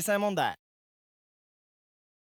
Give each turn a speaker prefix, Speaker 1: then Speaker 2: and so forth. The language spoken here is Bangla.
Speaker 1: 実際問題